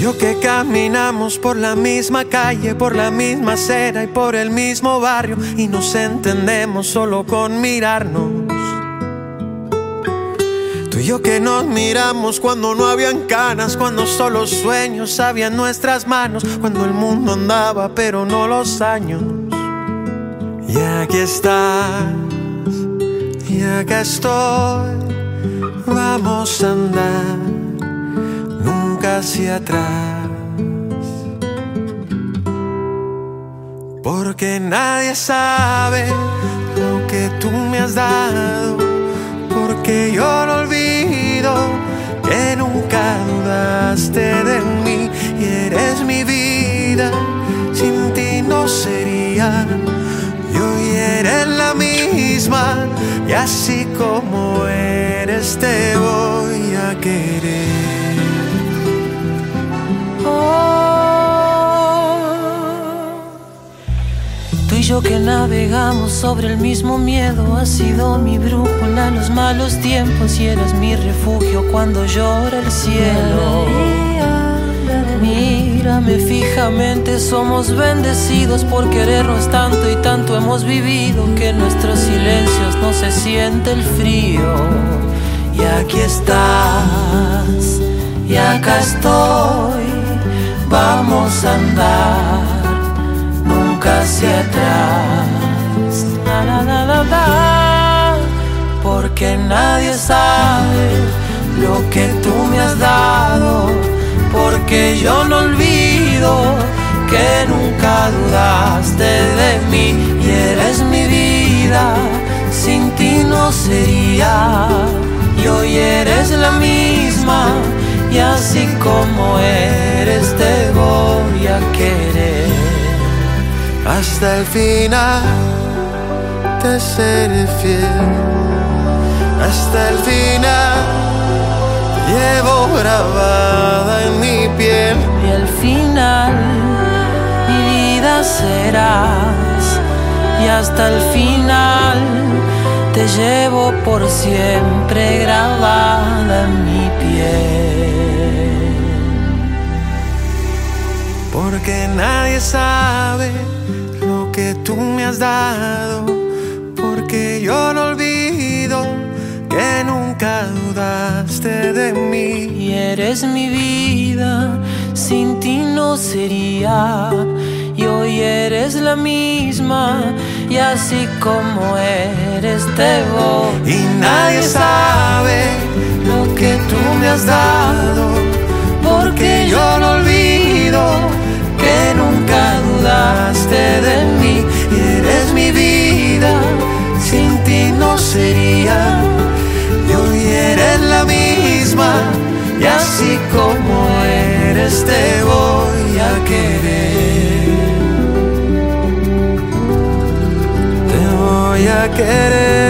yo que caminamos por la misma calle, por la misma acera y por el mismo barrio y nos entendemos solo con mirarnos. Tú y yo que nos miramos cuando no habían canas, cuando solo sueños habían nuestras manos, cuando el mundo andaba pero no los años. Y aquí estás, y acá estoy, vamos a andar hacia atrás. Porque nadie sabe lo que tú me has dado, porque yo no olvido que nunca dudaste de mí y eres mi vida, sin ti no sería. Y hoy eres la misma y así como eres te voy y yo que navegamos sobre el mismo miedo, has sido mi brújula los malos tiempos y eres mi refugio cuando llora el cielo. Mírame fijamente, somos bendecidos por querernos tanto y tanto hemos vivido que en nuestros silencios no se siente el frío. Y aquí estás, y acá estoy, Porque nadie sabe lo que tú me has dado. Porque yo no olvido que nunca dudaste de mí y eres mi vida. Sin ti no sería. Y hoy eres la misma. Y así como eres, te voy a querer. Hasta el final te seré fiel. Hasta el final llevo grabada en mi piel. Y al final mi vida serás. Y hasta el final te llevo por siempre grabada en mi piel. Porque nadie sabe lo que tú me has dado. De mí. Y eres mi vida, sin ti no sería. Y hoy eres la misma, y así como eres te voy. Y nadie sabe lo que tú me has dado. Porque yo no olvido que nunca dudaste de mí. Y eres mi vida, sin ti no sería. Y así como eres te voy a querer. Te voy a querer.